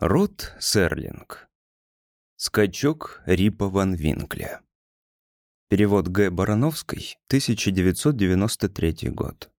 Рот Серлинг. Скачок Рипа Ван Винкля. Перевод Г. Барановской, 1993 год.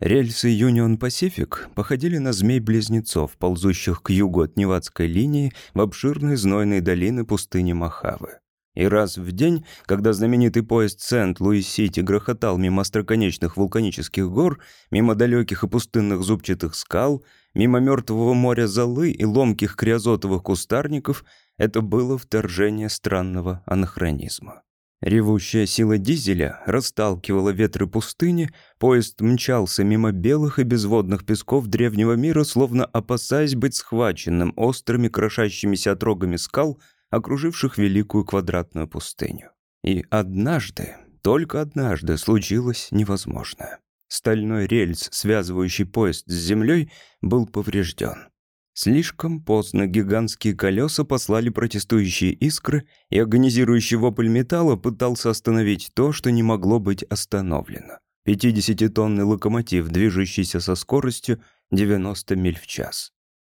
Рельсы Union Pacific походили на змей-близнецов, ползущих к югу от Невадской линии в обширные знойные долины пустыни Мохавы. И раз в день, когда знаменитый поезд Сент-Луис-Сити грохотал мимо остроконечных вулканических гор, мимо далеких и пустынных зубчатых скал, мимо мертвого моря золы и ломких криозотовых кустарников, это было вторжение странного анахронизма. Ревущая сила дизеля расталкивала ветры пустыни, поезд мчался мимо белых и безводных песков древнего мира, словно опасаясь быть схваченным острыми крошащимися отрогами скал — окруживших великую квадратную пустыню. И однажды, только однажды случилось невозможное. Стальной рельс, связывающий поезд с землей, был поврежден. Слишком поздно гигантские колеса послали протестующие искры, и агонизирующий вопль металла пытался остановить то, что не могло быть остановлено. 50-тонный локомотив, движущийся со скоростью 90 миль в час.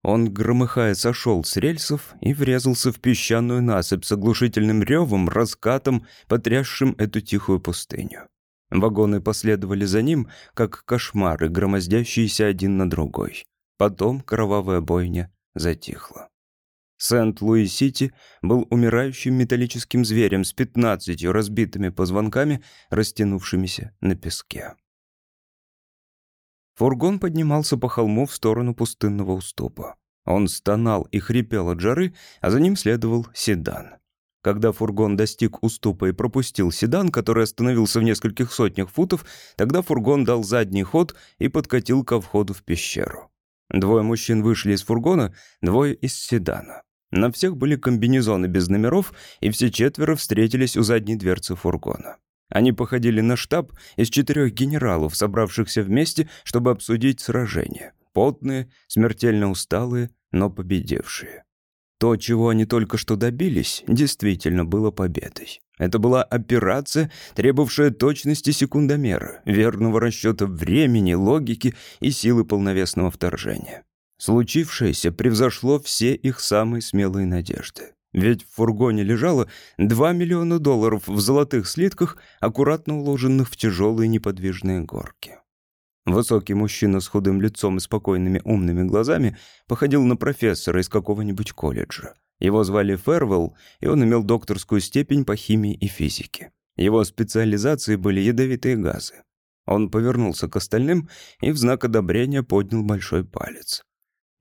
Он, громыхая, сошел с рельсов и врезался в песчаную насыпь с оглушительным ревом, раскатом, потрясшим эту тихую пустыню. Вагоны последовали за ним, как кошмары, громоздящиеся один на другой. Потом кровавая бойня затихла. Сент-Луис-Сити был умирающим металлическим зверем с пятнадцатью разбитыми позвонками, растянувшимися на песке. Фургон поднимался по холму в сторону пустынного уступа. Он стонал и хрипел от жары, а за ним следовал седан. Когда фургон достиг уступа и пропустил седан, который остановился в нескольких сотнях футов, тогда фургон дал задний ход и подкатил ко входу в пещеру. Двое мужчин вышли из фургона, двое из седана. На всех были комбинезоны без номеров, и все четверо встретились у задней дверцы фургона. Они походили на штаб из четырех генералов, собравшихся вместе, чтобы обсудить сражение. Потные, смертельно усталые, но победившие. То, чего они только что добились, действительно было победой. Это была операция, требовавшая точности секундомера, верного расчета времени, логики и силы полновесного вторжения. Случившееся превзошло все их самые смелые надежды. Ведь в фургоне лежало 2 миллиона долларов в золотых слитках, аккуратно уложенных в тяжелые неподвижные горки. Высокий мужчина с худым лицом и спокойными умными глазами походил на профессора из какого-нибудь колледжа. Его звали Фервелл, и он имел докторскую степень по химии и физике. Его специализацией были ядовитые газы. Он повернулся к остальным и в знак одобрения поднял большой палец.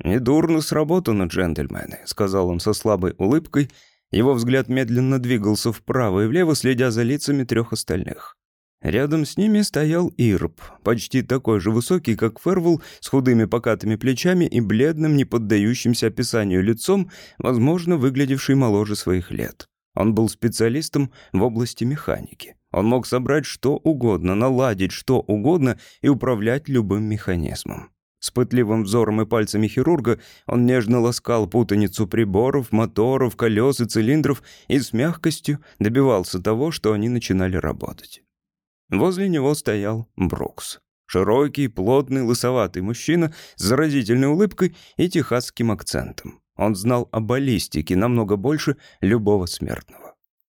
«Недурно сработано, джентльмены», — сказал он со слабой улыбкой. Его взгляд медленно двигался вправо и влево, следя за лицами трех остальных. Рядом с ними стоял Ирб, почти такой же высокий, как Фервул, с худыми покатыми плечами и бледным, не поддающимся описанию лицом, возможно, выглядевший моложе своих лет. Он был специалистом в области механики. Он мог собрать что угодно, наладить что угодно и управлять любым механизмом. С пытливым взором и пальцами хирурга он нежно ласкал путаницу приборов, моторов, колес и цилиндров и с мягкостью добивался того, что они начинали работать. Возле него стоял Брукс. Широкий, плотный, лысоватый мужчина с заразительной улыбкой и техасским акцентом. Он знал о баллистике намного больше любого смертного.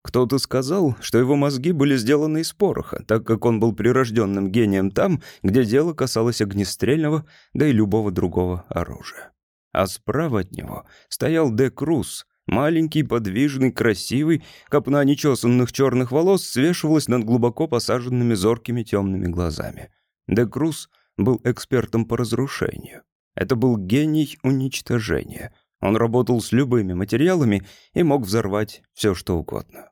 Кто-то сказал, что его мозги были сделаны из пороха, так как он был прирожденным гением там, где дело касалось огнестрельного, да и любого другого оружия. А справа от него стоял Де Круз, маленький, подвижный, красивый, копна нечесанных черных волос свешивалась над глубоко посаженными зоркими темными глазами. Де Круз был экспертом по разрушению. Это был гений уничтожения. Он работал с любыми материалами и мог взорвать все, что угодно.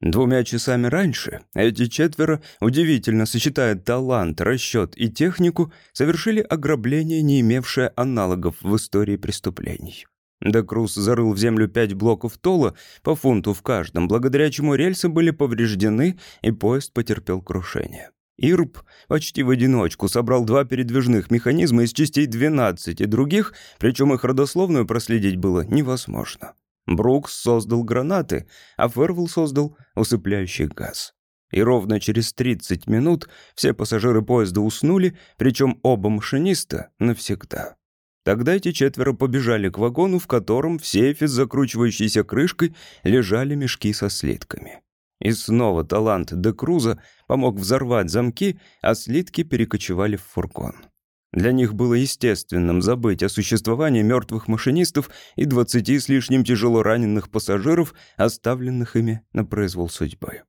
Двумя часами раньше эти четверо, удивительно сочетая талант, расчет и технику, совершили ограбление, не имевшее аналогов в истории преступлений. Декрус зарыл в землю пять блоков тола, по фунту в каждом, благодаря чему рельсы были повреждены и поезд потерпел крушение. Ирб почти в одиночку собрал два передвижных механизма из частей 12 и других, причем их родословную проследить было невозможно. Брукс создал гранаты, а Фервелл создал усыпляющий газ. И ровно через 30 минут все пассажиры поезда уснули, причем оба машиниста навсегда. Тогда эти четверо побежали к вагону, в котором в сейфе с закручивающейся крышкой лежали мешки со слитками. И снова талант Де Круза помог взорвать замки, а слитки перекочевали в фургон. Для них было естественным забыть о существовании мертвых машинистов и двадцати с лишним тяжело раненых пассажиров, оставленных ими на произвол судьбы.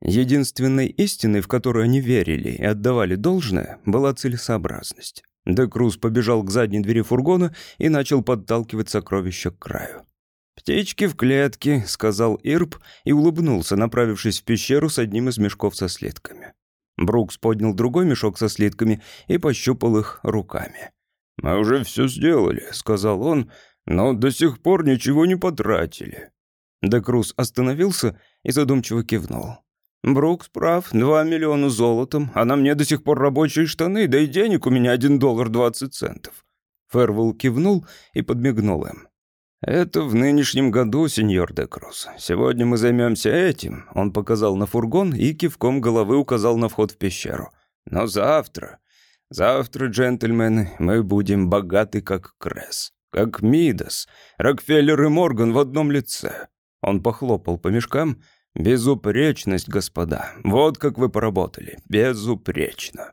Единственной истиной, в которую они верили и отдавали должное, была целесообразность. Де Круз побежал к задней двери фургона и начал подталкивать сокровища к краю. «Птички в клетке», — сказал Ирб и улыбнулся, направившись в пещеру с одним из мешков со слитками. Брукс поднял другой мешок со слитками и пощупал их руками. «Мы уже все сделали», — сказал он, — «но до сих пор ничего не потратили». Декрус остановился и задумчиво кивнул. «Брукс прав, два миллиона золотом, а на мне до сих пор рабочие штаны, да и денег у меня один доллар двадцать центов». Фервелл кивнул и подмигнул им. «Это в нынешнем году, сеньор де Крус. Сегодня мы займемся этим», — он показал на фургон и кивком головы указал на вход в пещеру. «Но завтра, завтра, джентльмены, мы будем богаты, как Кресс, как Мидас, Рокфеллер и Морган в одном лице». Он похлопал по мешкам. «Безупречность, господа. Вот как вы поработали. Безупречно».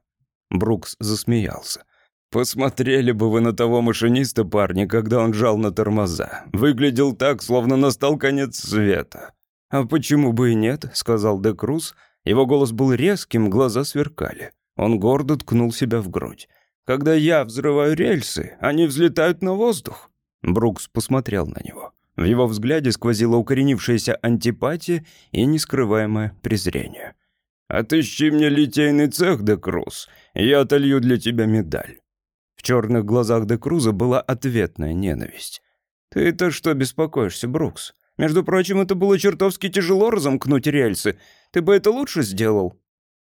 Брукс засмеялся. Посмотрели бы вы на того машиниста, парни, когда он жал на тормоза. Выглядел так, словно настал конец света. А почему бы и нет, сказал Де Круз. Его голос был резким, глаза сверкали. Он гордо ткнул себя в грудь. Когда я взрываю рельсы, они взлетают на воздух. Брукс посмотрел на него. В его взгляде сквозила укоренившаяся антипатия и нескрываемое презрение. «Отыщи мне литейный цех, Де Круз, я отолью для тебя медаль». В черных глазах Де Круза была ответная ненависть. «Ты-то что беспокоишься, Брукс? Между прочим, это было чертовски тяжело разомкнуть рельсы. Ты бы это лучше сделал».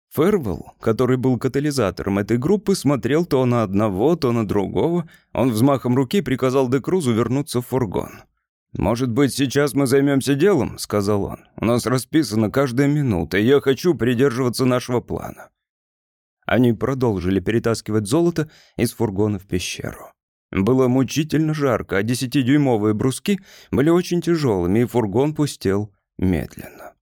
Фервелл, который был катализатором этой группы, смотрел то на одного, то на другого. Он взмахом руки приказал Де Крузу вернуться в фургон. «Может быть, сейчас мы займемся делом?» — сказал он. «У нас расписана каждая минута, и я хочу придерживаться нашего плана. Они продолжили перетаскивать золото из фургона в пещеру. Было мучительно жарко, а десятидюймовые бруски были очень тяжелыми, и фургон пустел медленно.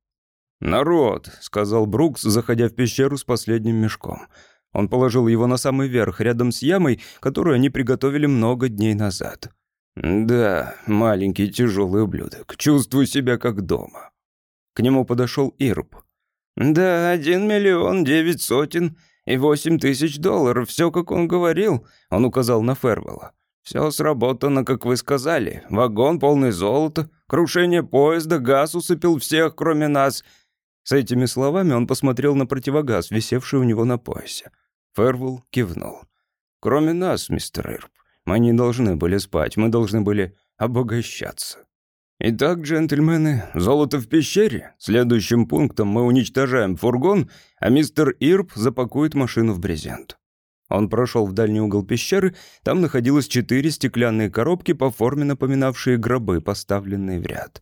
«Народ», — сказал Брукс, заходя в пещеру с последним мешком. Он положил его на самый верх, рядом с ямой, которую они приготовили много дней назад. «Да, маленький тяжелый ублюдок. Чувствую себя как дома». К нему подошел Ирб. «Да, один миллион девять сотен и восемь тысяч долларов, все, как он говорил», — он указал на Фервелла. «Все сработано, как вы сказали. Вагон полный золота, крушение поезда, газ усыпил всех, кроме нас». С этими словами он посмотрел на противогаз, висевший у него на поясе. Фервелл кивнул. «Кроме нас, мистер Ирб, мы не должны были спать, мы должны были обогащаться». Итак, джентльмены, золото в пещере. Следующим пунктом мы уничтожаем фургон, а мистер Ирб запакует машину в брезент. Он прошел в дальний угол пещеры, там находилось четыре стеклянные коробки, по форме напоминавшие гробы, поставленные в ряд.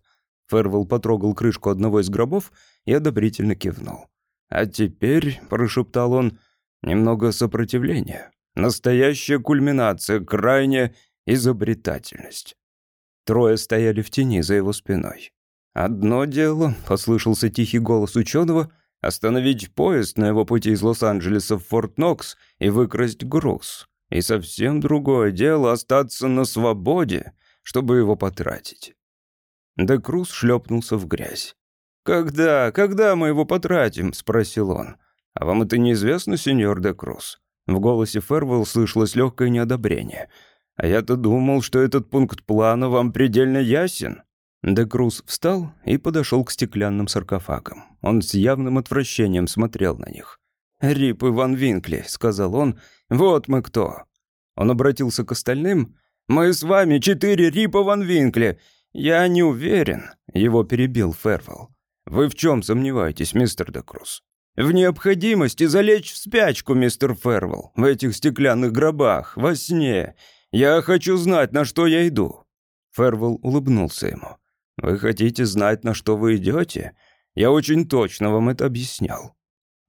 Фервелл потрогал крышку одного из гробов и одобрительно кивнул. «А теперь», — прошептал он, — «немного сопротивления. Настоящая кульминация, крайняя изобретательность». Трое стояли в тени за его спиной. «Одно дело», — послышался тихий голос ученого, «остановить поезд на его пути из Лос-Анджелеса в Форт Нокс и выкрасть груз. И совсем другое дело остаться на свободе, чтобы его потратить». Де Круз шлепнулся в грязь. «Когда? Когда мы его потратим?» — спросил он. «А вам это неизвестно, сеньор Де Круз?» В голосе Фервелл слышалось легкое неодобрение — а я-то думал, что этот пункт плана вам предельно ясен». Де Круз встал и подошел к стеклянным саркофагам. Он с явным отвращением смотрел на них. «Рип Иван Винкли», — сказал он, — «вот мы кто». Он обратился к остальным. «Мы с вами четыре Рипа Ван Винкли. Я не уверен», — его перебил Фервелл. «Вы в чем сомневаетесь, мистер Де Круз?» «В необходимости залечь в спячку, мистер Фервелл, в этих стеклянных гробах, во сне. «Я хочу знать, на что я иду». Фервелл улыбнулся ему. «Вы хотите знать, на что вы идете? Я очень точно вам это объяснял».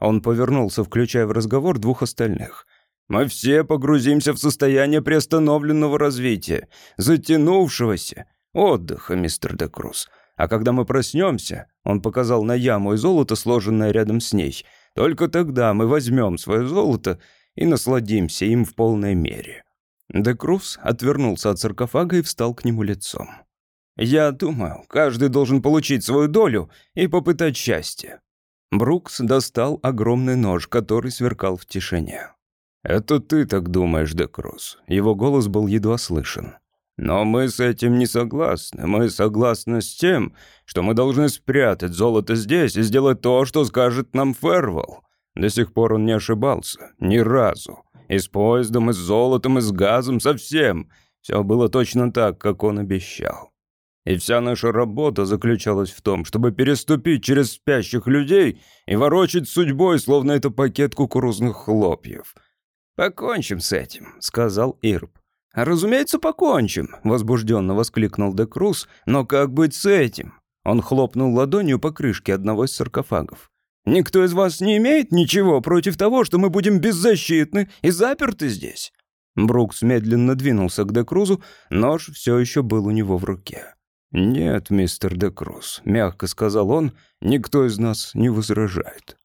Он повернулся, включая в разговор двух остальных. Мы все погрузимся в состояние приостановленного развития, затянувшегося отдыха, мистер Декрус. А когда мы проснемся, он показал на яму и золото, сложенное рядом с ней, только тогда мы возьмем свое золото и насладимся им в полной мере. Декрус отвернулся от саркофага и встал к нему лицом. «Я думаю, каждый должен получить свою долю и попытать счастье». Брукс достал огромный нож, который сверкал в тишине. «Это ты так думаешь, Декрус?» Его голос был едва слышен. «Но мы с этим не согласны. Мы согласны с тем, что мы должны спрятать золото здесь и сделать то, что скажет нам Фервелл. До сих пор он не ошибался. Ни разу. И с поездом, и с золотом, и с газом, совсем. Все было точно так, как он обещал. И вся наша работа заключалась в том, чтобы переступить через спящих людей и ворочать судьбой, словно это пакет кукурузных хлопьев. «Покончим с этим», — сказал Ирб. «Разумеется, покончим», — возбужденно воскликнул Декрус. «Но как быть с этим?» Он хлопнул ладонью по крышке одного из саркофагов. Никто из вас не имеет ничего против того, что мы будем беззащитны и заперты здесь?» Брукс медленно двинулся к Декрузу, нож все еще был у него в руке. «Нет, мистер Декруз», — мягко сказал он, — «никто из нас не возражает».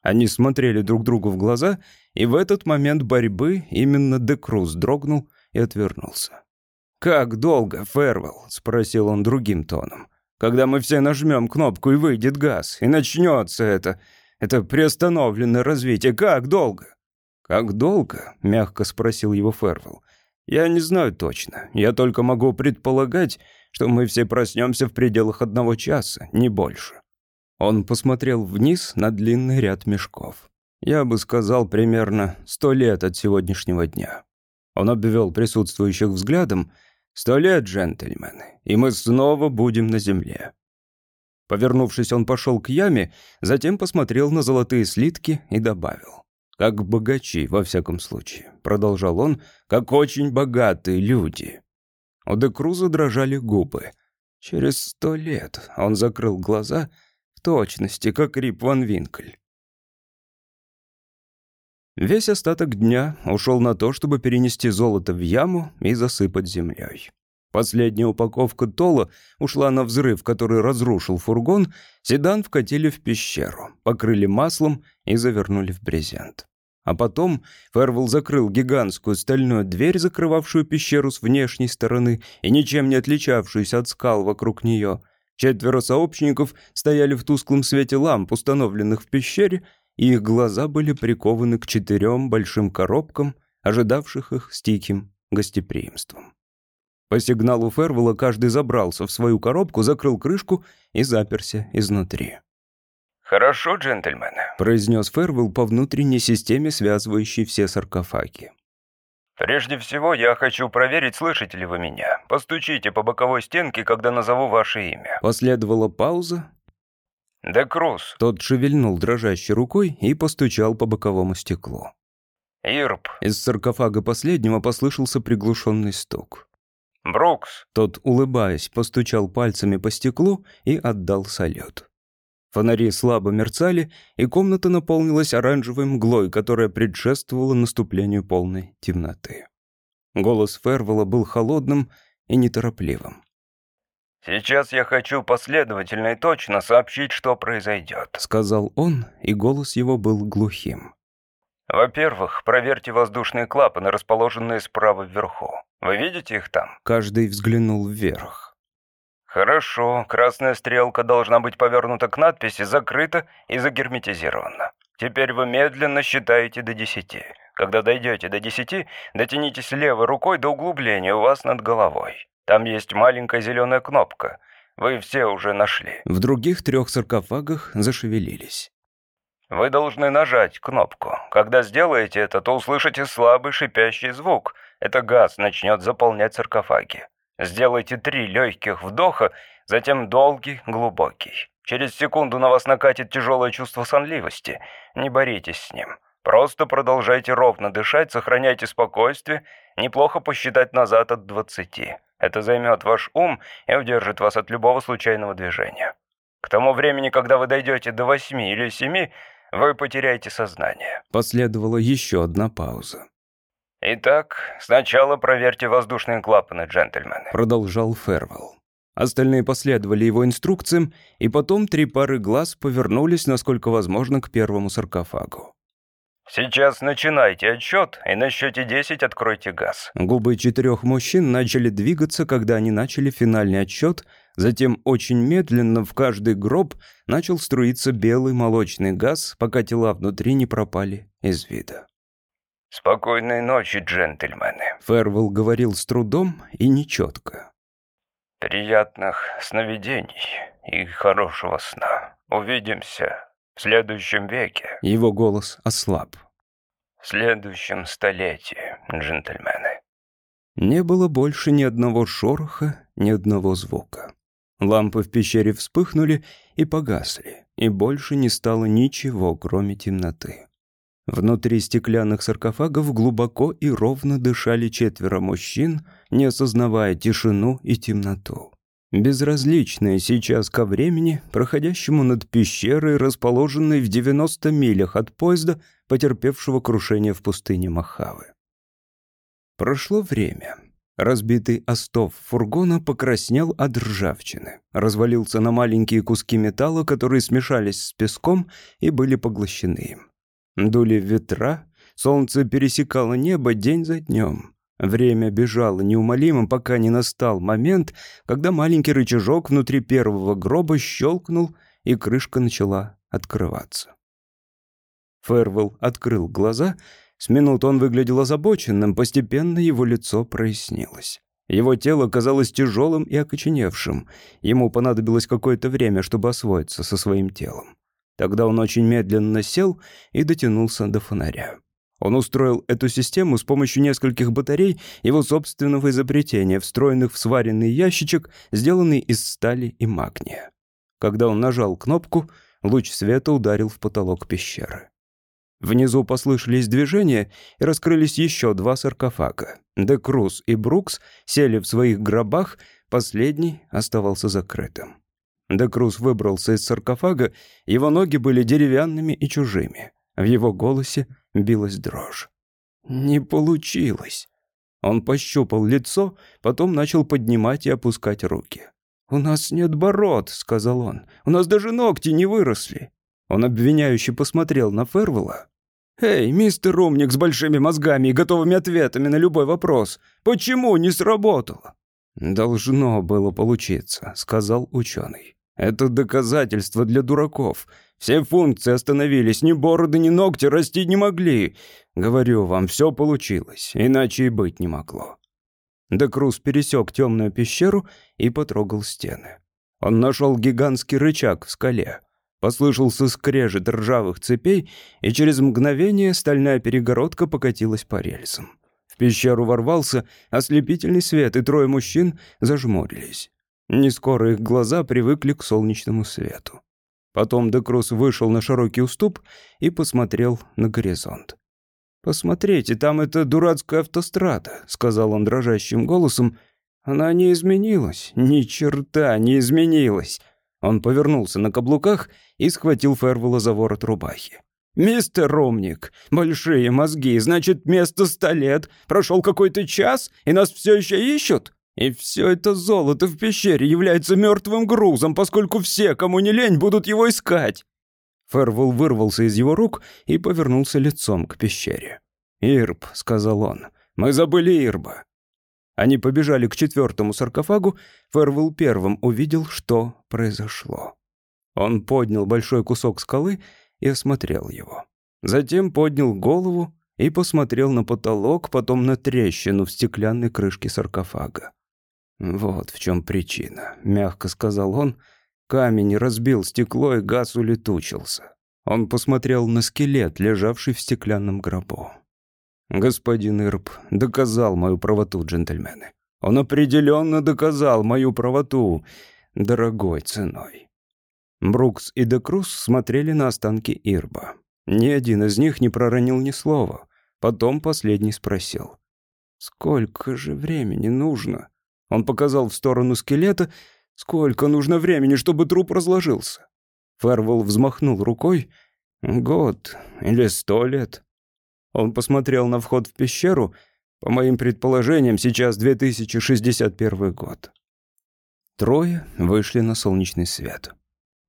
Они смотрели друг другу в глаза, и в этот момент борьбы именно Декруз дрогнул и отвернулся. «Как долго, Фервелл?» — спросил он другим тоном когда мы все нажмем кнопку и выйдет газ, и начнется это, это приостановленное развитие. Как долго?» «Как долго?» — мягко спросил его Фервелл. «Я не знаю точно. Я только могу предполагать, что мы все проснемся в пределах одного часа, не больше». Он посмотрел вниз на длинный ряд мешков. Я бы сказал, примерно сто лет от сегодняшнего дня. Он обвел присутствующих взглядом, Сто лет, джентльмены, и мы снова будем на земле». Повернувшись, он пошел к яме, затем посмотрел на золотые слитки и добавил. «Как богачи, во всяком случае», — продолжал он, — «как очень богатые люди». У Декруза дрожали губы. Через сто лет он закрыл глаза в точности, как Рип Ван Винкль. Весь остаток дня ушел на то, чтобы перенести золото в яму и засыпать землей. Последняя упаковка тола ушла на взрыв, который разрушил фургон, седан вкатили в пещеру, покрыли маслом и завернули в брезент. А потом Фервелл закрыл гигантскую стальную дверь, закрывавшую пещеру с внешней стороны и ничем не отличавшуюся от скал вокруг нее. Четверо сообщников стояли в тусклом свете ламп, установленных в пещере, и их глаза были прикованы к четырем большим коробкам, ожидавших их с тихим гостеприимством. По сигналу Фервелла каждый забрался в свою коробку, закрыл крышку и заперся изнутри. «Хорошо, джентльмены», — произнес Фервелл по внутренней системе, связывающей все саркофаги. «Прежде всего, я хочу проверить, слышите ли вы меня. Постучите по боковой стенке, когда назову ваше имя». Последовала пауза, «Да Круз». Тот шевельнул дрожащей рукой и постучал по боковому стеклу. «Ирб». Из саркофага последнего послышался приглушенный стук. «Брукс». Тот, улыбаясь, постучал пальцами по стеклу и отдал салют. Фонари слабо мерцали, и комната наполнилась оранжевой мглой, которая предшествовала наступлению полной темноты. Голос Фервелла был холодным и неторопливым. «Сейчас я хочу последовательно и точно сообщить, что произойдет», — сказал он, и голос его был глухим. «Во-первых, проверьте воздушные клапаны, расположенные справа вверху. Вы видите их там?» Каждый взглянул вверх. «Хорошо, красная стрелка должна быть повернута к надписи «Закрыто» и загерметизирована. Теперь вы медленно считаете до десяти. Когда дойдете до десяти, дотянитесь левой рукой до углубления у вас над головой. Там есть маленькая зеленая кнопка. Вы все уже нашли. В других трех саркофагах зашевелились. Вы должны нажать кнопку. Когда сделаете это, то услышите слабый шипящий звук. Это газ начнет заполнять саркофаги. Сделайте три легких вдоха, затем долгий, глубокий. Через секунду на вас накатит тяжелое чувство сонливости. Не боритесь с ним. Просто продолжайте ровно дышать, сохраняйте спокойствие, неплохо посчитать назад от двадцати. Это займет ваш ум и удержит вас от любого случайного движения. К тому времени, когда вы дойдете до восьми или семи, вы потеряете сознание». Последовала еще одна пауза. «Итак, сначала проверьте воздушные клапаны, джентльмены», — продолжал Фервелл. Остальные последовали его инструкциям, и потом три пары глаз повернулись, насколько возможно, к первому саркофагу. «Сейчас начинайте отсчет, и на счете 10 откройте газ». Губы четырех мужчин начали двигаться, когда они начали финальный отсчет, затем очень медленно в каждый гроб начал струиться белый молочный газ, пока тела внутри не пропали из вида. «Спокойной ночи, джентльмены», — Фервелл говорил с трудом и нечетко. «Приятных сновидений и хорошего сна. Увидимся в следующем веке». Его голос ослаб. «В следующем столетии, джентльмены». Не было больше ни одного шороха, ни одного звука. Лампы в пещере вспыхнули и погасли, и больше не стало ничего, кроме темноты. Внутри стеклянных саркофагов глубоко и ровно дышали четверо мужчин, не осознавая тишину и темноту. Безразличные сейчас ко времени, проходящему над пещерой, расположенной в 90 милях от поезда, потерпевшего крушение в пустыне Махавы. Прошло время. Разбитый остов фургона покраснел от ржавчины, развалился на маленькие куски металла, которые смешались с песком и были поглощены им. Дули ветра, солнце пересекало небо день за днем. Время бежало неумолимо, пока не настал момент, когда маленький рычажок внутри первого гроба щелкнул, и крышка начала открываться. Фервелл открыл глаза. С минут он выглядел озабоченным, постепенно его лицо прояснилось. Его тело казалось тяжелым и окоченевшим. Ему понадобилось какое-то время, чтобы освоиться со своим телом. Тогда он очень медленно сел и дотянулся до фонаря. Он устроил эту систему с помощью нескольких батарей его собственного изобретения, встроенных в сваренный ящичек, сделанный из стали и магния. Когда он нажал кнопку, луч света ударил в потолок пещеры. Внизу послышались движения, и раскрылись еще два саркофага. Де Круз и Брукс сели в своих гробах, последний оставался закрытым. Декрус выбрался из саркофага, его ноги были деревянными и чужими. В его голосе билась дрожь. «Не получилось». Он пощупал лицо, потом начал поднимать и опускать руки. «У нас нет бород», — сказал он. «У нас даже ногти не выросли». Он обвиняюще посмотрел на Фервелла. «Эй, мистер умник с большими мозгами и готовыми ответами на любой вопрос, почему не сработало?» «Должно было получиться», — сказал ученый. Это доказательство для дураков. Все функции остановились, ни бороды, ни ногти расти не могли. Говорю вам, все получилось, иначе и быть не могло. Декрус пересек темную пещеру и потрогал стены. Он нашел гигантский рычаг в скале. Послышался скрежет ржавых цепей, и через мгновение стальная перегородка покатилась по рельсам. В пещеру ворвался ослепительный свет, и трое мужчин зажмурились. Не скоро их глаза привыкли к солнечному свету. Потом Декрус вышел на широкий уступ и посмотрел на горизонт. «Посмотрите, там эта дурацкая автострада», — сказал он дрожащим голосом. «Она не изменилась, ни черта не изменилась». Он повернулся на каблуках и схватил Фервелла за ворот рубахи. «Мистер Ромник, большие мозги, значит, место ста лет. Прошел какой-то час, и нас все еще ищут?» И все это золото в пещере является мертвым грузом, поскольку все, кому не лень, будут его искать. Фервул вырвался из его рук и повернулся лицом к пещере. «Ирб», — сказал он, — «мы забыли Ирба». Они побежали к четвертому саркофагу. Фервул первым увидел, что произошло. Он поднял большой кусок скалы и осмотрел его. Затем поднял голову и посмотрел на потолок, потом на трещину в стеклянной крышке саркофага. «Вот в чем причина», — мягко сказал он. Камень разбил стекло, и газ улетучился. Он посмотрел на скелет, лежавший в стеклянном гробу. «Господин Ирб доказал мою правоту, джентльмены. Он определенно доказал мою правоту дорогой ценой». Брукс и Декрус смотрели на останки Ирба. Ни один из них не проронил ни слова. Потом последний спросил. «Сколько же времени нужно?» Он показал в сторону скелета. Сколько нужно времени, чтобы труп разложился? Фервелл взмахнул рукой. Год или сто лет. Он посмотрел на вход в пещеру. По моим предположениям, сейчас 2061 год. Трое вышли на солнечный свет.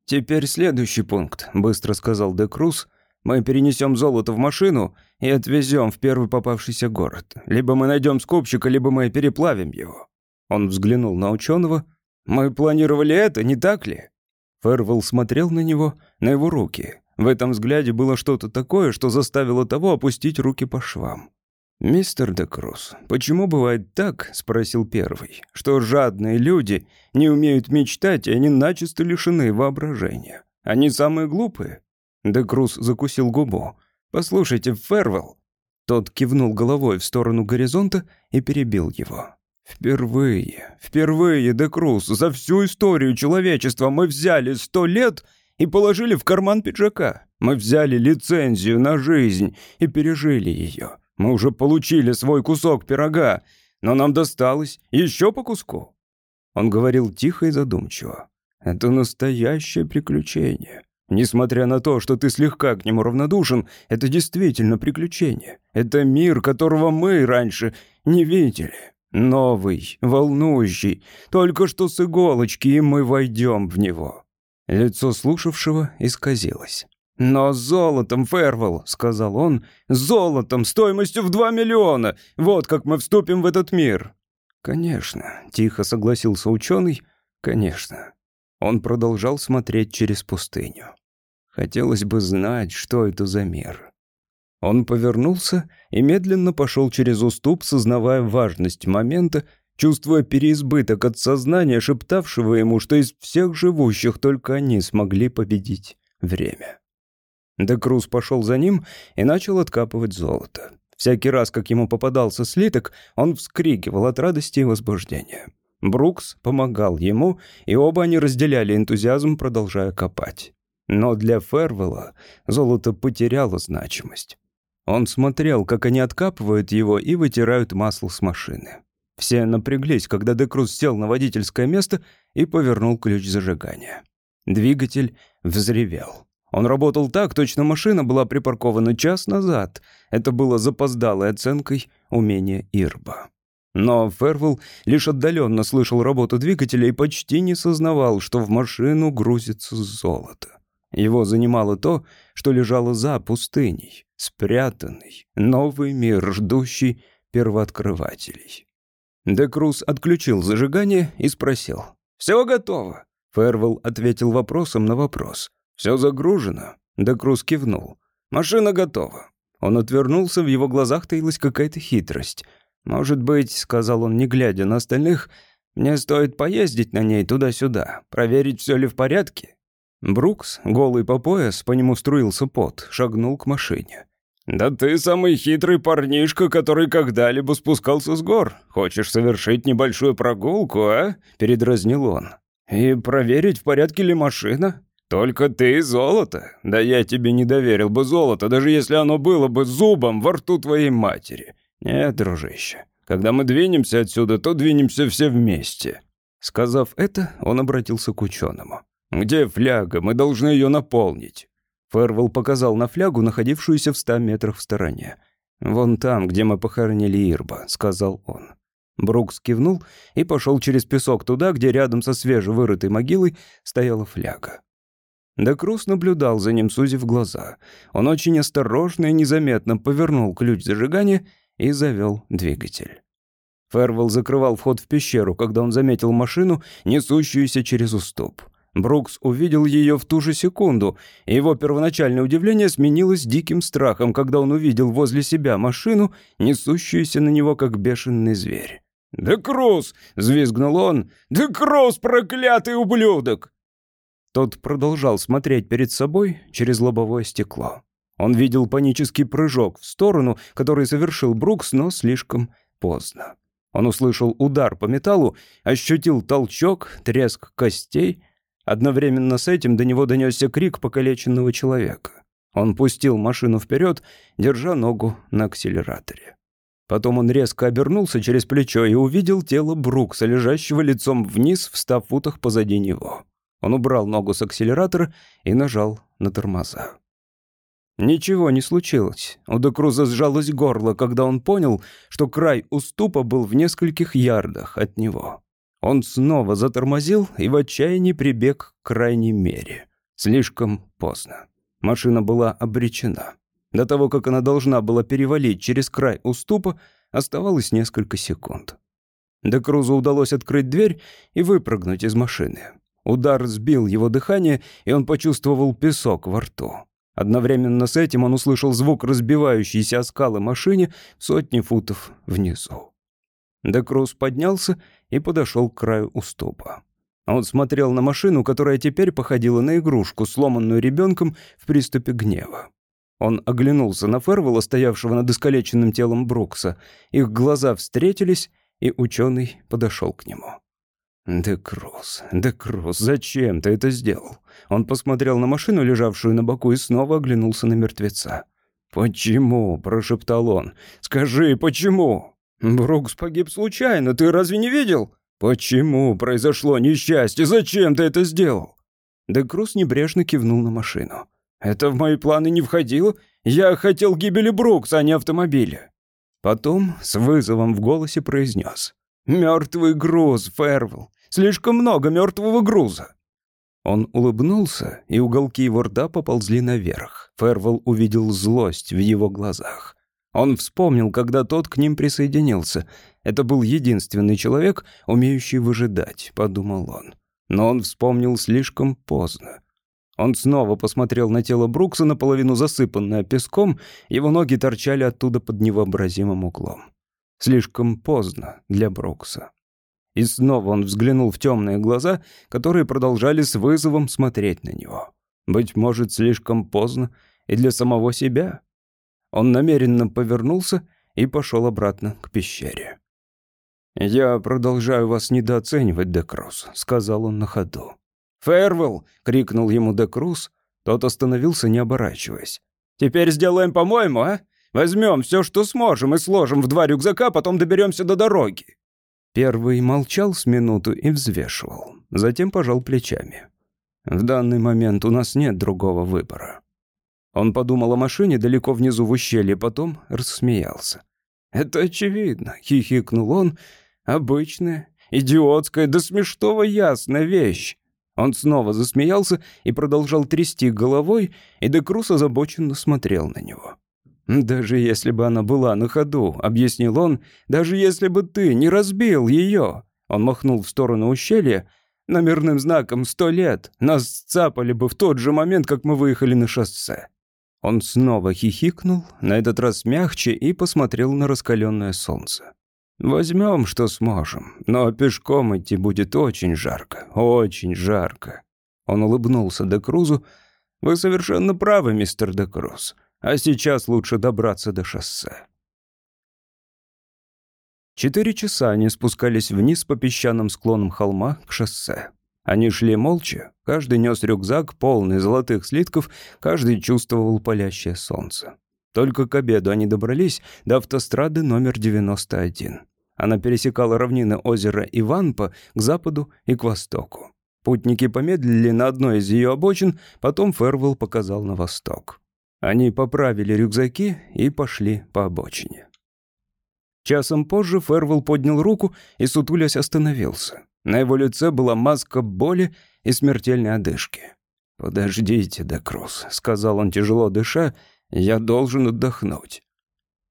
«Теперь следующий пункт», — быстро сказал Де Круз. «Мы перенесем золото в машину и отвезем в первый попавшийся город. Либо мы найдем скупщика, либо мы переплавим его». Он взглянул на ученого. «Мы планировали это, не так ли?» Фервелл смотрел на него, на его руки. В этом взгляде было что-то такое, что заставило того опустить руки по швам. «Мистер де Круз, почему бывает так, — спросил первый, — что жадные люди не умеют мечтать, и они начисто лишены воображения? Они самые глупые?» Де Круз закусил губу. «Послушайте, Фервелл!» Тот кивнул головой в сторону горизонта и перебил его. «Впервые, впервые, Де Круз, за всю историю человечества мы взяли сто лет и положили в карман пиджака. Мы взяли лицензию на жизнь и пережили ее. Мы уже получили свой кусок пирога, но нам досталось еще по куску». Он говорил тихо и задумчиво. «Это настоящее приключение. Несмотря на то, что ты слегка к нему равнодушен, это действительно приключение. Это мир, которого мы раньше не видели. Новый, волнующий, только что с иголочки, и мы войдем в него». Лицо слушавшего исказилось. «Но с золотом, Фервелл», — сказал он, — «золотом, стоимостью в два миллиона. Вот как мы вступим в этот мир». «Конечно», — тихо согласился ученый, — «конечно». Он продолжал смотреть через пустыню. Хотелось бы знать, что это за мир. Он повернулся и медленно пошел через уступ, сознавая важность момента, чувствуя переизбыток от сознания, шептавшего ему, что из всех живущих только они смогли победить время. Де Круз пошел за ним и начал откапывать золото. Всякий раз, как ему попадался слиток, он вскрикивал от радости и возбуждения. Брукс помогал ему, и оба они разделяли энтузиазм, продолжая копать. Но для Фервелла золото потеряло значимость. Он смотрел, как они откапывают его и вытирают масло с машины. Все напряглись, когда Декрус сел на водительское место и повернул ключ зажигания. Двигатель взревел. Он работал так, точно машина была припаркована час назад. Это было запоздалой оценкой умения Ирба. Но Фервелл лишь отдаленно слышал работу двигателя и почти не сознавал, что в машину грузится золото. Его занимало то, что лежало за пустыней, спрятанный, новый мир, ждущий первооткрывателей. Декрус отключил зажигание и спросил. «Все готово?» Фервелл ответил вопросом на вопрос. «Все загружено?» Декрус кивнул. «Машина готова». Он отвернулся, в его глазах таилась какая-то хитрость. «Может быть, — сказал он, не глядя на остальных, — мне стоит поездить на ней туда-сюда, проверить, все ли в порядке?» Брукс, голый по пояс, по нему струился пот, шагнул к машине. «Да ты самый хитрый парнишка, который когда-либо спускался с гор. Хочешь совершить небольшую прогулку, а?» — передразнил он. «И проверить, в порядке ли машина?» «Только ты золото. Да я тебе не доверил бы золото, даже если оно было бы зубом во рту твоей матери. Нет, дружище, когда мы двинемся отсюда, то двинемся все вместе». Сказав это, он обратился к ученому. «Где фляга? Мы должны ее наполнить». Фервелл показал на флягу, находившуюся в ста метрах в стороне. «Вон там, где мы похоронили Ирба», — сказал он. Брукс кивнул и пошел через песок туда, где рядом со свежевырытой могилой стояла фляга. Да Круз наблюдал за ним, сузив глаза. Он очень осторожно и незаметно повернул ключ зажигания и завел двигатель. Фервелл закрывал вход в пещеру, когда он заметил машину, несущуюся через уступ. Брукс увидел ее в ту же секунду, его первоначальное удивление сменилось диким страхом, когда он увидел возле себя машину, несущуюся на него как бешеный зверь. «Да Круз!» — взвизгнул он. «Да Круз, проклятый ублюдок!» Тот продолжал смотреть перед собой через лобовое стекло. Он видел панический прыжок в сторону, который совершил Брукс, но слишком поздно. Он услышал удар по металлу, ощутил толчок, треск костей. Одновременно с этим до него донесся крик покалеченного человека. Он пустил машину вперед, держа ногу на акселераторе. Потом он резко обернулся через плечо и увидел тело Брукса, лежащего лицом вниз в ста футах позади него. Он убрал ногу с акселератора и нажал на тормоза. Ничего не случилось. У Декруза сжалось горло, когда он понял, что край уступа был в нескольких ярдах от него. Он снова затормозил и в отчаянии прибег к крайней мере. Слишком поздно. Машина была обречена. До того, как она должна была перевалить через край уступа, оставалось несколько секунд. Декрузу удалось открыть дверь и выпрыгнуть из машины. Удар сбил его дыхание, и он почувствовал песок во рту. Одновременно с этим он услышал звук разбивающейся о скалы машине сотни футов внизу. Декрус поднялся и подошел к краю уступа. Он смотрел на машину, которая теперь походила на игрушку, сломанную ребенком в приступе гнева. Он оглянулся на Фервелла, стоявшего над искалеченным телом Брукса. Их глаза встретились, и ученый подошел к нему. «Декрус, Декрус, зачем ты это сделал?» Он посмотрел на машину, лежавшую на боку, и снова оглянулся на мертвеца. «Почему?» – прошептал он. «Скажи, почему?» «Брукс погиб случайно, ты разве не видел?» «Почему произошло несчастье? Зачем ты это сделал?» Декрус небрежно кивнул на машину. «Это в мои планы не входило. Я хотел гибели Брукса, а не автомобиля». Потом с вызовом в голосе произнес. «Мертвый груз, Фервелл. Слишком много мертвого груза». Он улыбнулся, и уголки его рта поползли наверх. Фервелл увидел злость в его глазах. Он вспомнил, когда тот к ним присоединился. Это был единственный человек, умеющий выжидать, подумал он. Но он вспомнил слишком поздно. Он снова посмотрел на тело Брукса, наполовину засыпанное песком, его ноги торчали оттуда под невообразимым углом. Слишком поздно для Брукса. И снова он взглянул в темные глаза, которые продолжали с вызовом смотреть на него. Быть может, слишком поздно и для самого себя. Он намеренно повернулся и пошел обратно к пещере. «Я продолжаю вас недооценивать, Декрус», — сказал он на ходу. «Фэрвелл!» — крикнул ему Декрус. Тот остановился, не оборачиваясь. «Теперь сделаем по-моему, а? Возьмем все, что сможем, и сложим в два рюкзака, потом доберемся до дороги». Первый молчал с минуту и взвешивал. Затем пожал плечами. «В данный момент у нас нет другого выбора». Он подумал о машине далеко внизу в ущелье, потом рассмеялся. «Это очевидно», — хихикнул он. «Обычная, идиотская, до смешного ясная вещь. Он снова засмеялся и продолжал трясти головой, и Декрус озабоченно смотрел на него. «Даже если бы она была на ходу», — объяснил он, — «даже если бы ты не разбил ее», — он махнул в сторону ущелья, — «номерным знаком сто лет, нас цапали бы в тот же момент, как мы выехали на шоссе». Он снова хихикнул, на этот раз мягче, и посмотрел на раскаленное солнце. Возьмем, что сможем, но пешком идти будет очень жарко, очень жарко. Он улыбнулся Декрузу. Вы совершенно правы, мистер Декруз. А сейчас лучше добраться до шоссе. Четыре часа они спускались вниз по песчаным склонам холма к шоссе. Они шли молча, каждый нес рюкзак, полный золотых слитков, каждый чувствовал палящее солнце. Только к обеду они добрались до автострады номер 91. Она пересекала равнины озера Иванпа к западу и к востоку. Путники помедлили на одной из ее обочин, потом Фервелл показал на восток. Они поправили рюкзаки и пошли по обочине. Часом позже Фервелл поднял руку и, сутулясь, остановился. На его лице была маска боли и смертельной одышки. «Подождите, Декрус», — сказал он, тяжело дыша, я должен отдохнуть».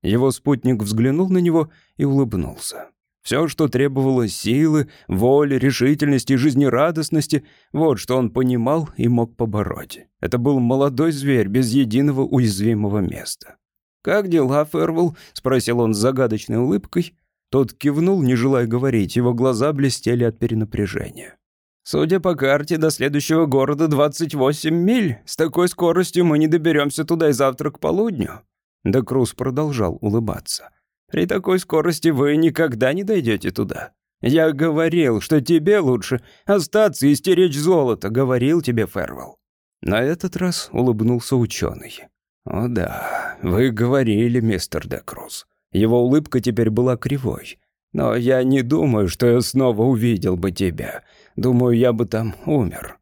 Его спутник взглянул на него и улыбнулся. Все, что требовало силы, воли, решительности и жизнерадостности, вот что он понимал и мог побороть. Это был молодой зверь без единого уязвимого места. «Как дела, Фервелл?» — спросил он с загадочной улыбкой. Тот кивнул, не желая говорить, его глаза блестели от перенапряжения. Судя по карте, до следующего города 28 миль. С такой скоростью мы не доберемся туда и завтра к полудню». Да Круз продолжал улыбаться. «При такой скорости вы никогда не дойдете туда. Я говорил, что тебе лучше остаться и стеречь золото, говорил тебе Фервелл». На этот раз улыбнулся ученый. «О да, вы говорили, мистер Декрус». Его улыбка теперь была кривой. «Но я не думаю, что я снова увидел бы тебя. Думаю, я бы там умер».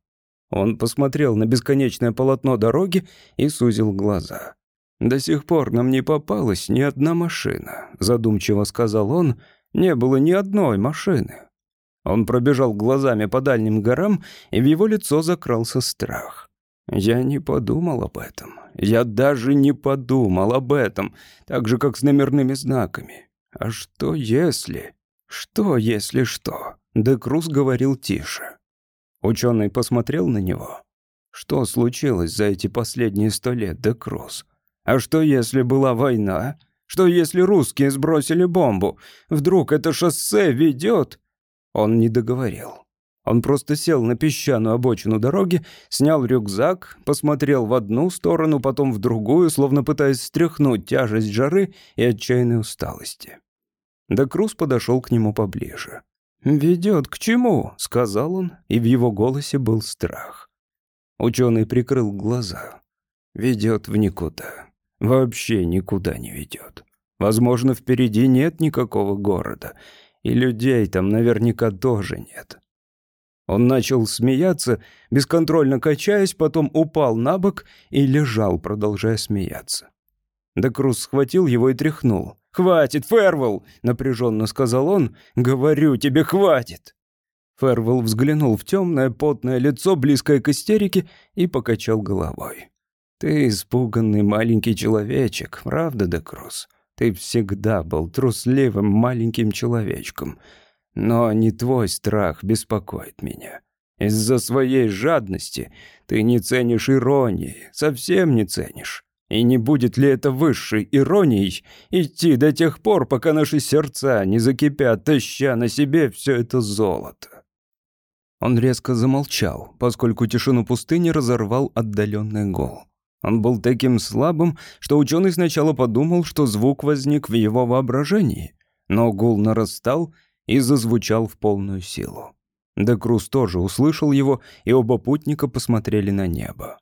Он посмотрел на бесконечное полотно дороги и сузил глаза. «До сих пор нам не попалась ни одна машина», — задумчиво сказал он. «Не было ни одной машины». Он пробежал глазами по дальним горам, и в его лицо закрался страх. «Я не подумал об этом. Я даже не подумал об этом, так же, как с номерными знаками. А что если... Что если что?» Декрус говорил тише. Ученый посмотрел на него. «Что случилось за эти последние сто лет, Декрус? А что если была война? Что если русские сбросили бомбу? Вдруг это шоссе ведет?» Он не договорил. Он просто сел на песчаную обочину дороги, снял рюкзак, посмотрел в одну сторону, потом в другую, словно пытаясь стряхнуть тяжесть жары и отчаянной усталости. Да подошел к нему поближе. «Ведет к чему?» — сказал он, и в его голосе был страх. Ученый прикрыл глаза. «Ведет в никуда. Вообще никуда не ведет. Возможно, впереди нет никакого города, и людей там наверняка тоже нет». Он начал смеяться, бесконтрольно качаясь, потом упал на бок и лежал, продолжая смеяться. Декрус схватил его и тряхнул. «Хватит, Фервелл!» — напряженно сказал он. «Говорю тебе, хватит!» Фервелл взглянул в темное, потное лицо, близкое к истерике, и покачал головой. «Ты испуганный маленький человечек, правда, Декрус? Ты всегда был трусливым маленьким человечком. Но не твой страх беспокоит меня. Из-за своей жадности ты не ценишь иронии, совсем не ценишь. И не будет ли это высшей иронией идти до тех пор, пока наши сердца не закипят, таща на себе все это золото? Он резко замолчал, поскольку тишину пустыни разорвал отдаленный гол. Он был таким слабым, что ученый сначала подумал, что звук возник в его воображении. Но гул нарастал и зазвучал в полную силу. Декрус тоже услышал его, и оба путника посмотрели на небо.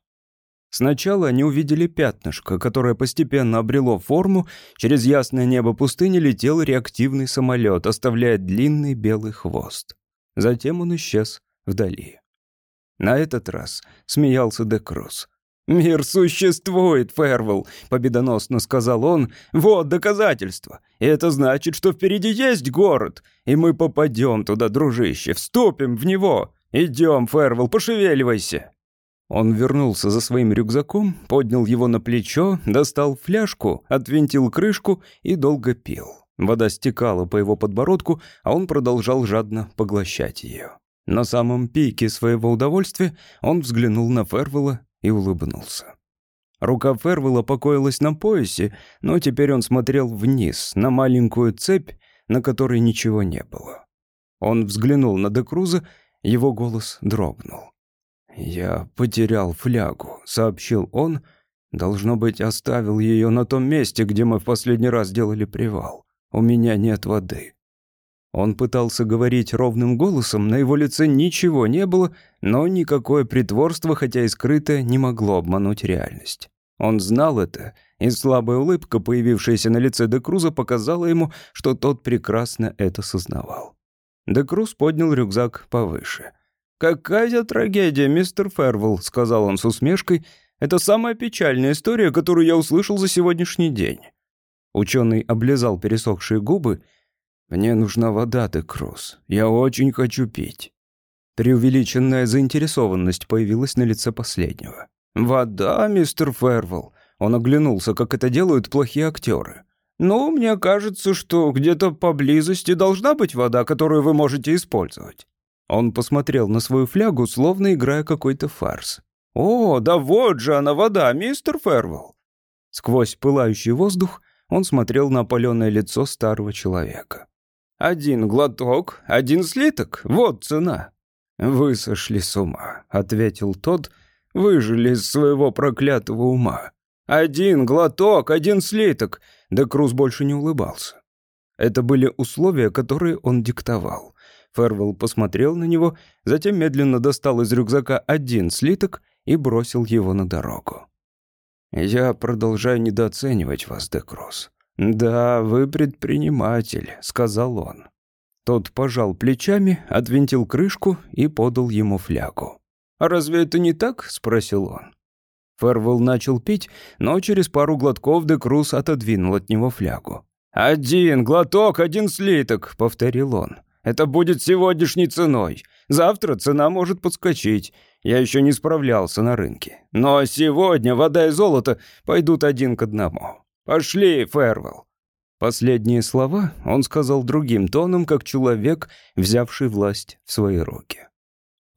Сначала они увидели пятнышко, которое постепенно обрело форму, через ясное небо пустыни летел реактивный самолет, оставляя длинный белый хвост. Затем он исчез вдали. На этот раз смеялся Декрус. «Мир существует, Фервелл», — победоносно сказал он. «Вот доказательство. И это значит, что впереди есть город, и мы попадем туда, дружище, вступим в него. Идем, Фервелл, пошевеливайся». Он вернулся за своим рюкзаком, поднял его на плечо, достал фляжку, отвинтил крышку и долго пил. Вода стекала по его подбородку, а он продолжал жадно поглощать ее. На самом пике своего удовольствия он взглянул на Фервелла и улыбнулся. Рука Фервелла покоилась на поясе, но теперь он смотрел вниз, на маленькую цепь, на которой ничего не было. Он взглянул на Декруза, его голос дрогнул. «Я потерял флягу», — сообщил он. «Должно быть, оставил ее на том месте, где мы в последний раз делали привал. У меня нет воды». Он пытался говорить ровным голосом, на его лице ничего не было, но никакое притворство, хотя и скрытое, не могло обмануть реальность. Он знал это, и слабая улыбка, появившаяся на лице Декруза, показала ему, что тот прекрасно это сознавал. Декруз поднял рюкзак повыше. «Какая трагедия, мистер Фервелл», — сказал он с усмешкой. «Это самая печальная история, которую я услышал за сегодняшний день». Ученый облизал пересохшие губы. «Мне нужна вода, ты, Крус. Я очень хочу пить». Преувеличенная заинтересованность появилась на лице последнего. «Вода, мистер Фервелл?» Он оглянулся, как это делают плохие актеры. «Ну, мне кажется, что где-то поблизости должна быть вода, которую вы можете использовать». Он посмотрел на свою флягу, словно играя какой-то фарс. «О, да вот же она вода, мистер Фервелл!» Сквозь пылающий воздух он смотрел на опаленное лицо старого человека. «Один глоток, один слиток, вот цена». «Вы сошли с ума», — ответил тот, — «выжили из своего проклятого ума». «Один глоток, один слиток», — да Круз больше не улыбался. Это были условия, которые он диктовал. Фервелл посмотрел на него, затем медленно достал из рюкзака один слиток и бросил его на дорогу. «Я продолжаю недооценивать вас, Декросс. Да, вы предприниматель», — сказал он. Тот пожал плечами, отвинтил крышку и подал ему флягу. «А разве это не так?» — спросил он. Фервелл начал пить, но через пару глотков Декрус отодвинул от него флягу. «Один глоток, один слиток», — повторил он. «Это будет сегодняшней ценой. Завтра цена может подскочить. Я еще не справлялся на рынке. Но сегодня вода и золото пойдут один к одному. Пошли, Фервелл». Последние слова он сказал другим тоном, как человек, взявший власть в свои руки.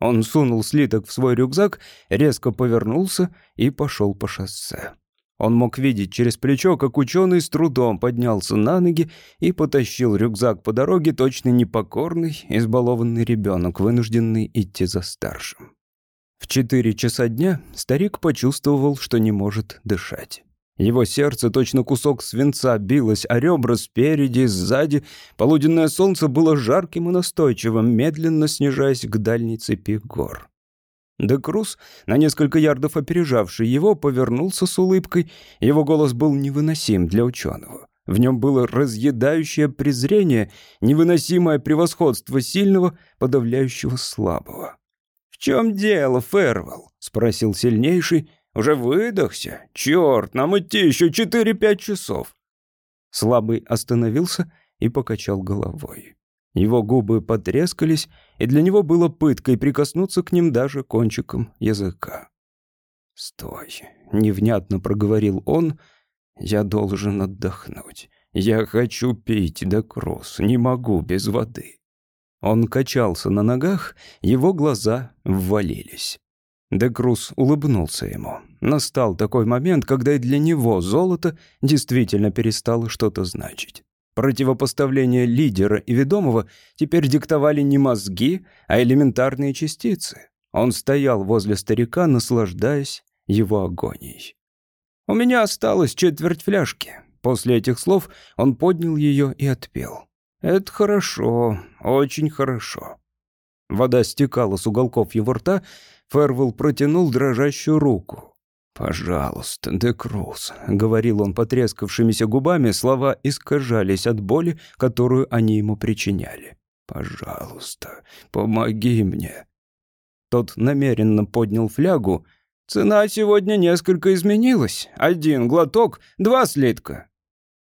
Он сунул слиток в свой рюкзак, резко повернулся и пошел по шоссе. Он мог видеть через плечо, как ученый с трудом поднялся на ноги и потащил рюкзак по дороге, точно непокорный, избалованный ребенок, вынужденный идти за старшим. В четыре часа дня старик почувствовал, что не может дышать. Его сердце, точно кусок свинца, билось, а ребра спереди и сзади. Полуденное солнце было жарким и настойчивым, медленно снижаясь к дальней цепи гор. Декрус, на несколько ярдов опережавший его, повернулся с улыбкой. Его голос был невыносим для ученого. В нем было разъедающее презрение, невыносимое превосходство сильного, подавляющего слабого. «В чем дело, Фервелл?» — спросил сильнейший, уже выдохся? Черт, нам идти еще четыре-пять часов. Слабый остановился и покачал головой. Его губы потрескались, и для него было пыткой прикоснуться к ним даже кончиком языка. «Стой!» — невнятно проговорил он. «Я должен отдохнуть. Я хочу пить, да кросс, не могу без воды». Он качался на ногах, его глаза ввалились. Декрус улыбнулся ему. Настал такой момент, когда и для него золото действительно перестало что-то значить. Противопоставление лидера и ведомого теперь диктовали не мозги, а элементарные частицы. Он стоял возле старика, наслаждаясь его агонией. «У меня осталось четверть фляжки». После этих слов он поднял ее и отпил. «Это хорошо, очень хорошо». Вода стекала с уголков его рта, Фервелл протянул дрожащую руку. «Пожалуйста, Декрус», — говорил он потрескавшимися губами, слова искажались от боли, которую они ему причиняли. «Пожалуйста, помоги мне». Тот намеренно поднял флягу. «Цена сегодня несколько изменилась. Один глоток, два слитка».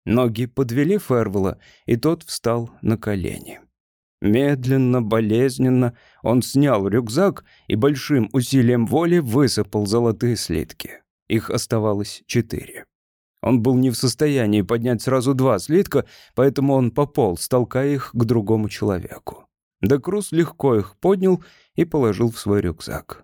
Ноги подвели Фервелла, и тот встал на колени. Медленно, болезненно он снял рюкзак и большим усилием воли высыпал золотые слитки. Их оставалось четыре. Он был не в состоянии поднять сразу два слитка, поэтому он пополз, толкая их к другому человеку. Декрус легко их поднял и положил в свой рюкзак.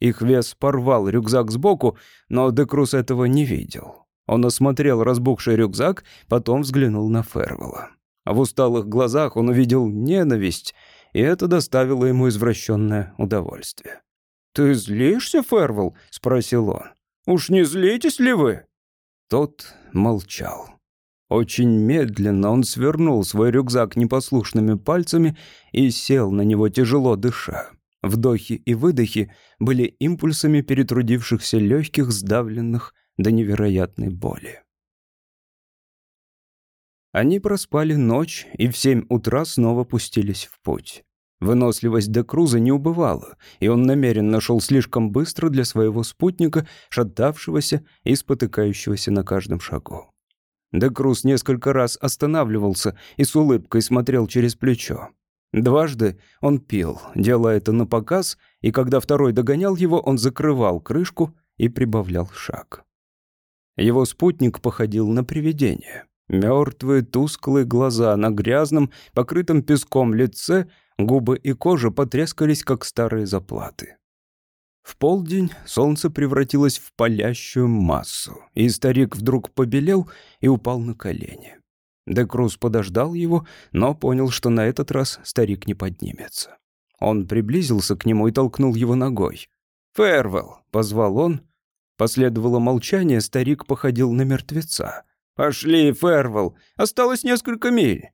Их вес порвал рюкзак сбоку, но Декрус этого не видел. Он осмотрел разбухший рюкзак, потом взглянул на Фервелла. А в усталых глазах он увидел ненависть, и это доставило ему извращенное удовольствие. «Ты злишься, Фервелл?» — спросил он. «Уж не злитесь ли вы?» Тот молчал. Очень медленно он свернул свой рюкзак непослушными пальцами и сел на него, тяжело дыша. Вдохи и выдохи были импульсами перетрудившихся легких, сдавленных до невероятной боли. Они проспали ночь и в семь утра снова пустились в путь. Выносливость Декруза не убывала, и он намеренно шел слишком быстро для своего спутника, шатавшегося и спотыкающегося на каждом шагу. Декруз несколько раз останавливался и с улыбкой смотрел через плечо. Дважды он пил, делая это на показ, и когда второй догонял его, он закрывал крышку и прибавлял шаг. Его спутник походил на привидение. Мертвые тусклые глаза на грязном, покрытом песком лице, губы и кожа потрескались, как старые заплаты. В полдень солнце превратилось в палящую массу, и старик вдруг побелел и упал на колени. Декрус подождал его, но понял, что на этот раз старик не поднимется. Он приблизился к нему и толкнул его ногой. «Фервелл!» — позвал он. Последовало молчание, старик походил на мертвеца — «Пошли, Фервелл, осталось несколько миль».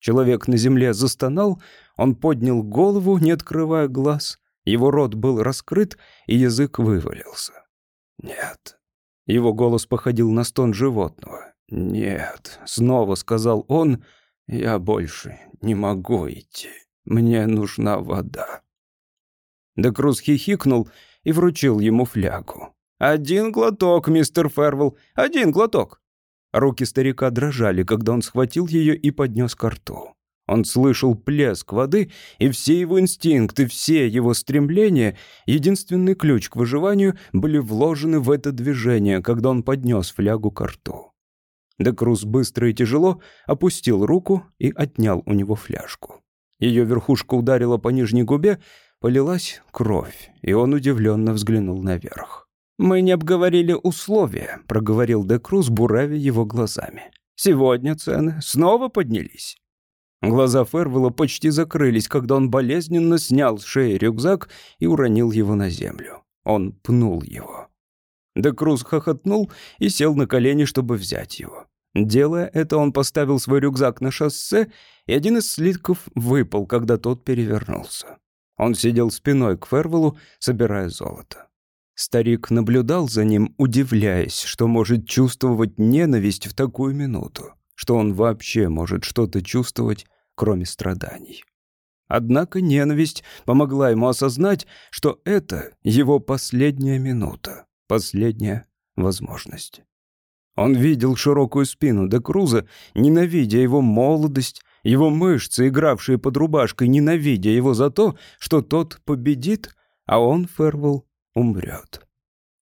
Человек на земле застонал, он поднял голову, не открывая глаз. Его рот был раскрыт, и язык вывалился. «Нет». Его голос походил на стон животного. «Нет», — снова сказал он, — «я больше не могу идти. Мне нужна вода». Декрус хихикнул и вручил ему флягу. «Один глоток, мистер Фервелл, один глоток!» Руки старика дрожали, когда он схватил ее и поднес ко рту. Он слышал плеск воды, и все его инстинкты, все его стремления, единственный ключ к выживанию, были вложены в это движение, когда он поднес флягу ко рту. Декрус быстро и тяжело опустил руку и отнял у него фляжку. Ее верхушка ударила по нижней губе, полилась кровь, и он удивленно взглянул наверх. «Мы не обговорили условия», — проговорил Декрус, буравя его глазами. «Сегодня цены снова поднялись». Глаза Фервелла почти закрылись, когда он болезненно снял с шеи рюкзак и уронил его на землю. Он пнул его. Декрус хохотнул и сел на колени, чтобы взять его. Делая это, он поставил свой рюкзак на шоссе, и один из слитков выпал, когда тот перевернулся. Он сидел спиной к Фервеллу, собирая золото. Старик наблюдал за ним, удивляясь, что может чувствовать ненависть в такую минуту что он вообще может что-то чувствовать, кроме страданий. Однако ненависть помогла ему осознать, что это его последняя минута, последняя возможность. Он видел широкую спину Декруза, ненавидя его молодость, его мышцы, игравшие под рубашкой, ненавидя его за то, что тот победит, а он, Фервелл, умрет.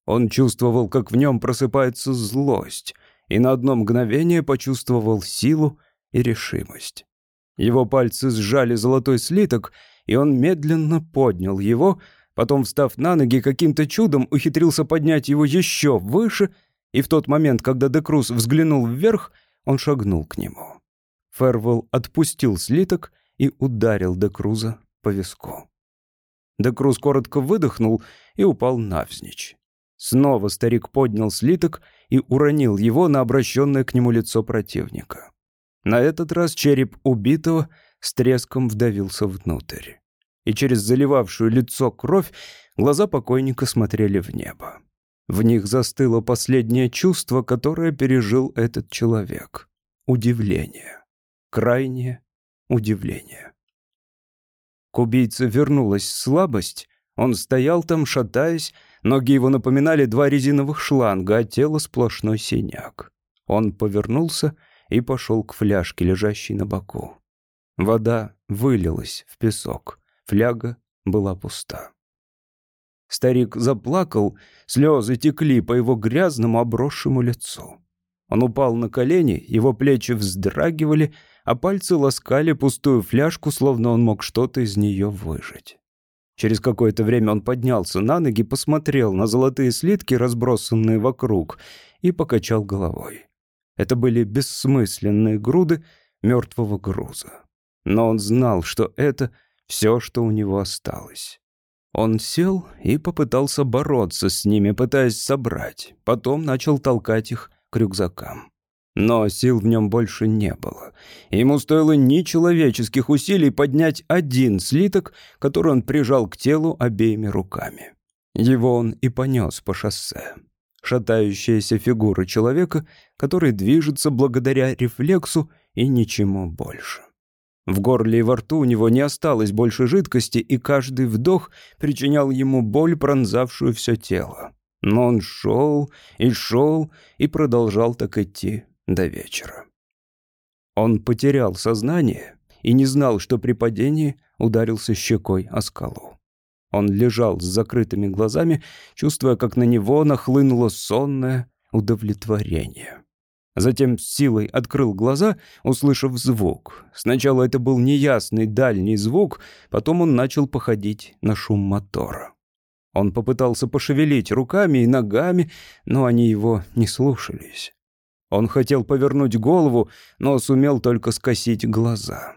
Он чувствовал, как в нем просыпается злость, и на одно мгновение почувствовал силу и решимость. Его пальцы сжали золотой слиток, и он медленно поднял его, потом, встав на ноги, каким-то чудом ухитрился поднять его еще выше, и в тот момент, когда Декрус взглянул вверх, он шагнул к нему. Фервелл отпустил слиток и ударил Декруза по виску. Декруз коротко выдохнул и упал навзничь. Снова старик поднял слиток и уронил его на обращенное к нему лицо противника. На этот раз череп убитого с треском вдавился внутрь. И через заливавшую лицо кровь глаза покойника смотрели в небо. В них застыло последнее чувство, которое пережил этот человек. Удивление. Крайнее удивление. К убийце вернулась слабость, он стоял там, шатаясь, Ноги его напоминали два резиновых шланга, а тело сплошной синяк. Он повернулся и пошел к фляжке, лежащей на боку. Вода вылилась в песок. Фляга была пуста. Старик заплакал, слезы текли по его грязному обросшему лицу. Он упал на колени, его плечи вздрагивали, а пальцы ласкали пустую фляжку, словно он мог что-то из нее выжать. Через какое-то время он поднялся на ноги, посмотрел на золотые слитки, разбросанные вокруг, и покачал головой. Это были бессмысленные груды мертвого груза. Но он знал, что это все, что у него осталось. Он сел и попытался бороться с ними, пытаясь собрать. Потом начал толкать их к рюкзакам. Но сил в нем больше не было. Ему стоило нечеловеческих усилий поднять один слиток, который он прижал к телу обеими руками. Его он и понес по шоссе. Шатающаяся фигура человека, который движется благодаря рефлексу и ничему больше. В горле и во рту у него не осталось больше жидкости, и каждый вдох причинял ему боль, пронзавшую все тело. Но он шел и шел и продолжал так идти до вечера. Он потерял сознание и не знал, что при падении ударился щекой о скалу. Он лежал с закрытыми глазами, чувствуя, как на него нахлынуло сонное удовлетворение. Затем с силой открыл глаза, услышав звук. Сначала это был неясный дальний звук, потом он начал походить на шум мотора. Он попытался пошевелить руками и ногами, но они его не слушались. Он хотел повернуть голову, но сумел только скосить глаза.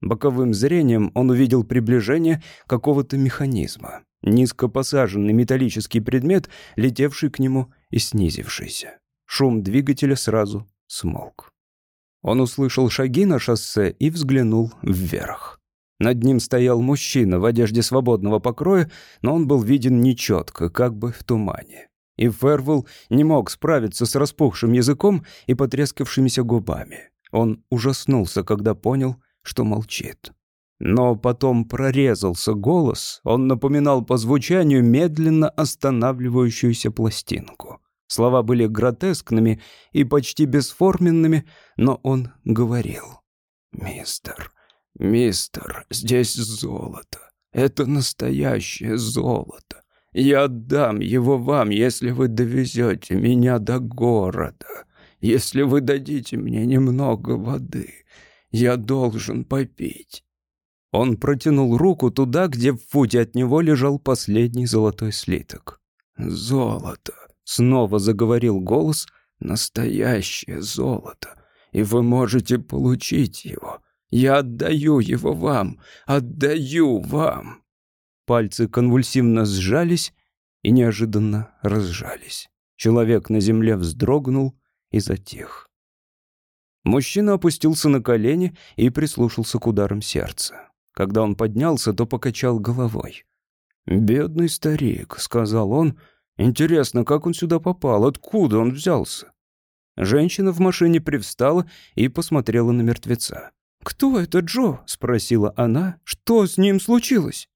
Боковым зрением он увидел приближение какого-то механизма. Низко посаженный металлический предмет, летевший к нему и снизившийся. Шум двигателя сразу смолк. Он услышал шаги на шоссе и взглянул вверх. Над ним стоял мужчина в одежде свободного покроя, но он был виден нечетко, как бы в тумане и Фервелл не мог справиться с распухшим языком и потрескавшимися губами. Он ужаснулся, когда понял, что молчит. Но потом прорезался голос, он напоминал по звучанию медленно останавливающуюся пластинку. Слова были гротескными и почти бесформенными, но он говорил. «Мистер, мистер, здесь золото. Это настоящее золото. Я отдам его вам, если вы довезете меня до города, если вы дадите мне немного воды. Я должен попить». Он протянул руку туда, где в футе от него лежал последний золотой слиток. «Золото!» Снова заговорил голос «Настоящее золото, и вы можете получить его. Я отдаю его вам, отдаю вам». Пальцы конвульсивно сжались и неожиданно разжались. Человек на земле вздрогнул и затих. Мужчина опустился на колени и прислушался к ударам сердца. Когда он поднялся, то покачал головой. «Бедный старик», — сказал он, Интересно, как он сюда попал? Откуда он взялся? Женщина в машине привстала и посмотрела на мертвеца. «Кто это Джо?» — спросила она. «Что с ним случилось?»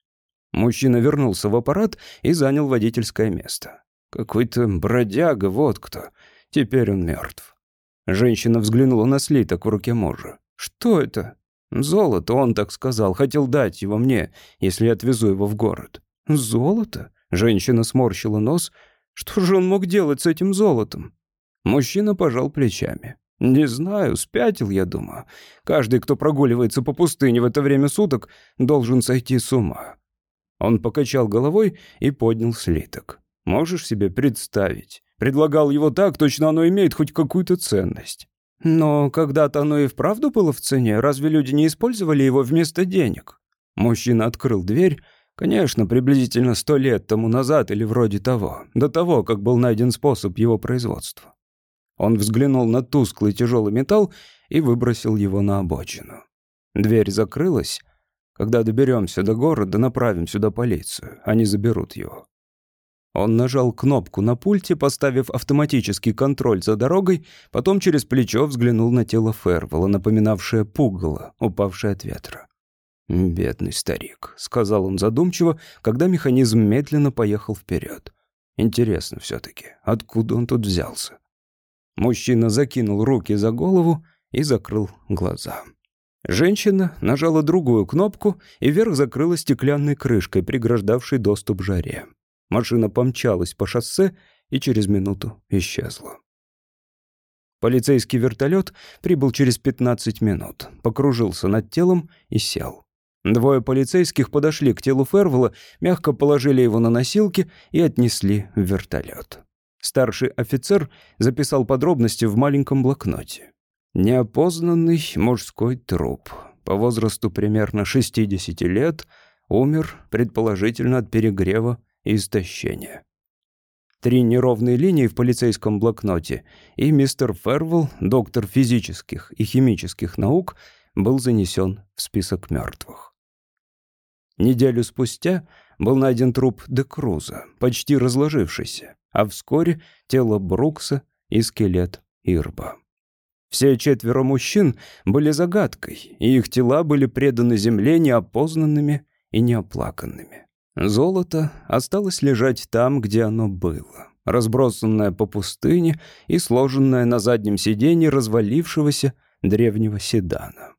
Мужчина вернулся в аппарат и занял водительское место. «Какой-то бродяга, вот кто. Теперь он мертв». Женщина взглянула на слиток в руке мужа. «Что это?» «Золото, он так сказал. Хотел дать его мне, если я отвезу его в город». «Золото?» Женщина сморщила нос. Что же он мог делать с этим золотом? Мужчина пожал плечами. «Не знаю, спятил, я думаю. Каждый, кто прогуливается по пустыне в это время суток, должен сойти с ума». Он покачал головой и поднял слиток. «Можешь себе представить? Предлагал его так, точно оно имеет хоть какую-то ценность». «Но когда-то оно и вправду было в цене. Разве люди не использовали его вместо денег?» Мужчина открыл дверь, Конечно, приблизительно сто лет тому назад или вроде того, до того, как был найден способ его производства. Он взглянул на тусклый тяжелый металл и выбросил его на обочину. Дверь закрылась. Когда доберемся до города, направим сюда полицию. Они заберут его. Он нажал кнопку на пульте, поставив автоматический контроль за дорогой, потом через плечо взглянул на тело Фервелла, напоминавшее пугало, упавшее от ветра. «Бедный старик», — сказал он задумчиво, когда механизм медленно поехал вперед. «Интересно все-таки, откуда он тут взялся?» Мужчина закинул руки за голову и закрыл глаза. Женщина нажала другую кнопку, и вверх закрыла стеклянной крышкой, преграждавшей доступ жаре. Машина помчалась по шоссе и через минуту исчезла. Полицейский вертолет прибыл через 15 минут, покружился над телом и сел. Двое полицейских подошли к телу Фервелла, мягко положили его на носилки и отнесли в вертолет. Старший офицер записал подробности в маленьком блокноте. Неопознанный мужской труп, по возрасту примерно 60 лет, умер, предположительно, от перегрева и истощения. Три неровные линии в полицейском блокноте, и мистер Фервелл, доктор физических и химических наук, был занесен в список мертвых. Неделю спустя был найден труп Де Круза, почти разложившийся, а вскоре тело Брукса и скелет Ирба. Все четверо мужчин были загадкой, и их тела были преданы земле неопознанными и неоплаканными. Золото осталось лежать там, где оно было, разбросанное по пустыне и сложенное на заднем сиденье развалившегося древнего седана.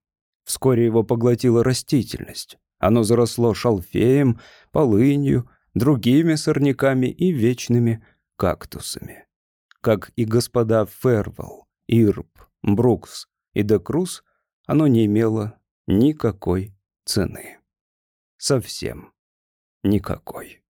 Вскоре его поглотила растительность. Оно заросло шалфеем, полынью, другими сорняками и вечными кактусами. Как и господа Фервелл, Ирб, Брукс и Декрус, оно не имело никакой цены. Совсем никакой.